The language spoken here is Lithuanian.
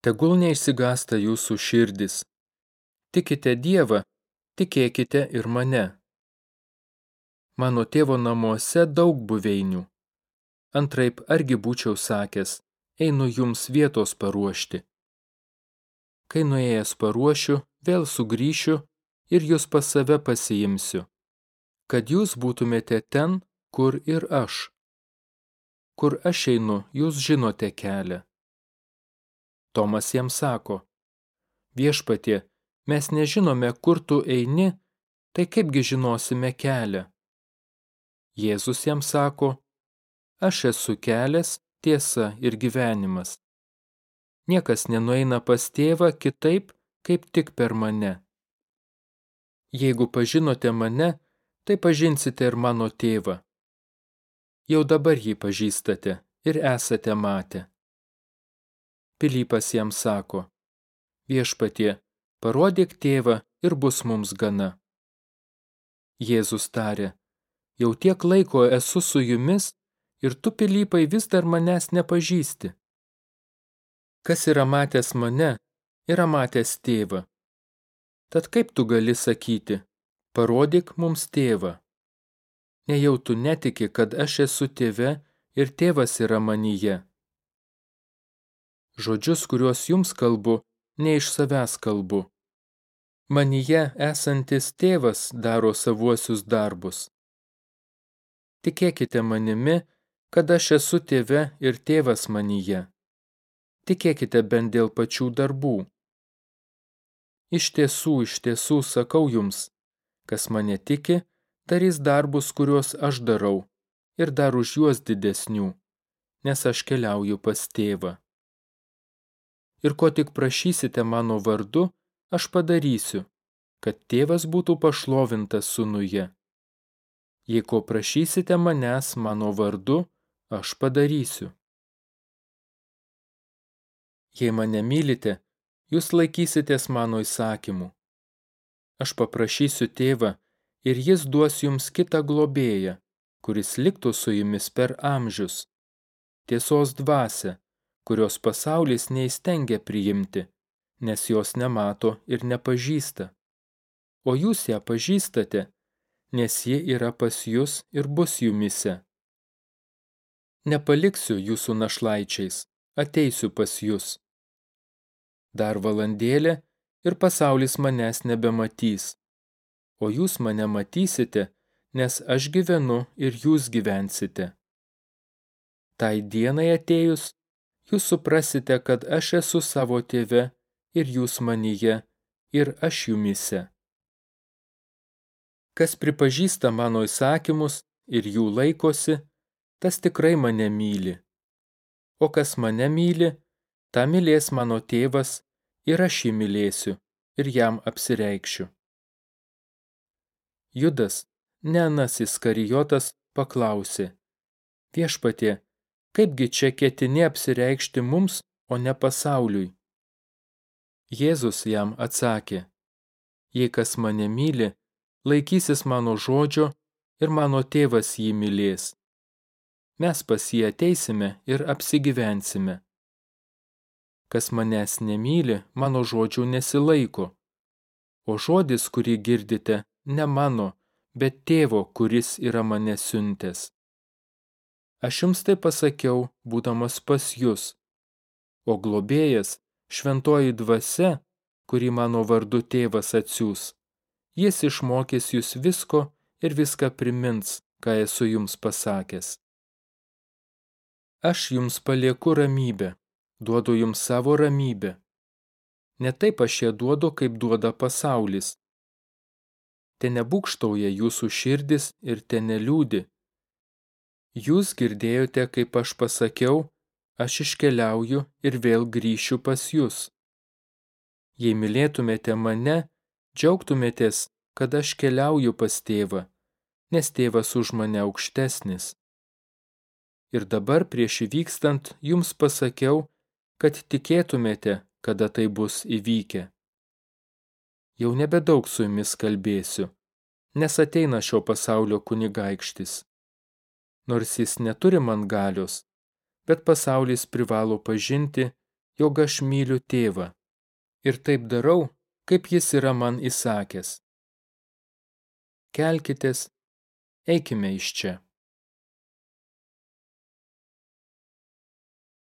Tegul neišsigasta jūsų širdis. Tikite Dievą, tikėkite ir mane. Mano tėvo namuose daug buveinių. Antraip argi būčiau sakęs, einu jums vietos paruošti. Kai nuėjęs paruošiu, vėl sugrįšiu ir jūs pas save pasiimsiu, kad jūs būtumėte ten, kur ir aš. Kur aš einu, jūs žinote kelią. Tomas jam sako, viešpatie, mes nežinome, kur tu eini, tai kaipgi žinosime kelią. Jėzus jam sako, aš esu kelias, tiesa ir gyvenimas. Niekas nenueina pas tėvą kitaip, kaip tik per mane. Jeigu pažinote mane, tai pažinsite ir mano tėvą jau dabar jį pažįstate ir esate matę. Pilypas jam sako, viešpatie, parodyk tėvą ir bus mums gana. Jėzus tarė, jau tiek laiko esu su jumis ir tu, Pilypai, vis dar manęs nepažįsti. Kas yra matęs mane, yra matęs tėvą. Tad kaip tu gali sakyti, parodyk mums tėvą? nejau tu netiki, kad aš esu tėve ir tėvas yra manyje. Žodžius, kuriuos jums kalbu, ne iš savęs kalbu. Manyje esantis tėvas daro savuosius darbus. Tikėkite manimi, kad aš esu tėve ir tėvas manyje. Tikėkite bent dėl pačių darbų. Iš tiesų, iš tiesų sakau jums, kas mane tiki, darys darbus, kuriuos aš darau, ir dar už juos didesnių, nes aš keliauju pas tėvą. Ir ko tik prašysite mano vardu, aš padarysiu, kad tėvas būtų pašlovintas sunuje. Jei ko prašysite manęs mano vardu, aš padarysiu. Jei mane mylite, jūs laikysitės mano įsakymų. Aš paprašysiu tėvą, ir jis duos jums kitą globėją, kuris liktų su jumis per amžius. Tiesos dvasia, kurios pasaulis neįstengia priimti, nes jos nemato ir nepažįsta. O jūs ją pažįstate, nes ji yra pas jūs ir bus jumise. Nepaliksiu jūsų našlaičiais, ateisiu pas jūs. Dar valandėlė ir pasaulis manęs nebematys o jūs mane matysite, nes aš gyvenu ir jūs gyvensite. Tai dienai atėjus, jūs suprasite, kad aš esu savo tėve ir jūs manyje ir aš jumise. Kas pripažįsta mano įsakymus ir jų laikosi, tas tikrai mane myli. O kas mane myli, tą mylės mano tėvas ir aš jį mylėsiu ir jam apsireikšiu. Judas, ne anasis karijotas, paklausė, viešpatie, kaipgi čia ketini apsireikšti mums, o ne pasauliui? Jėzus jam atsakė, jei kas mane myli, laikysis mano žodžio ir mano tėvas jį mylės. Mes pas jį ateisime ir apsigyvensime. Kas manęs nemyli, mano žodžių nesilaiko, o žodis, kurį girdite, ne mano, bet tėvo, kuris yra mane siuntęs. Aš jums tai pasakiau, būdamas pas jūs, o globėjas, šventoji dvasia, kurį mano vardu tėvas atsiūs, jis išmokys jūs visko ir viską primins, ką esu jums pasakęs. Aš jums palieku ramybę, duodu jums savo ramybę. Ne taip aš ją duodu, kaip duoda pasaulis te nebūkštauja jūsų širdis ir te neliūdi. Jūs girdėjote, kaip aš pasakiau, aš iškeliauju ir vėl grįšiu pas jūs. Jei mylėtumėte mane, džiaugtumėtės, kad aš keliauju pas tėvą, nes tėvas už mane aukštesnis. Ir dabar prieš įvykstant jums pasakiau, kad tikėtumėte, kada tai bus įvykę jau nebedaug su jumis kalbėsiu, nes ateina šio pasaulio kunigaikštis. Nors jis neturi man galios, bet pasaulis privalo pažinti, jog aš myliu tėvą ir taip darau, kaip jis yra man įsakęs. Kelkitės, eikime iš čia.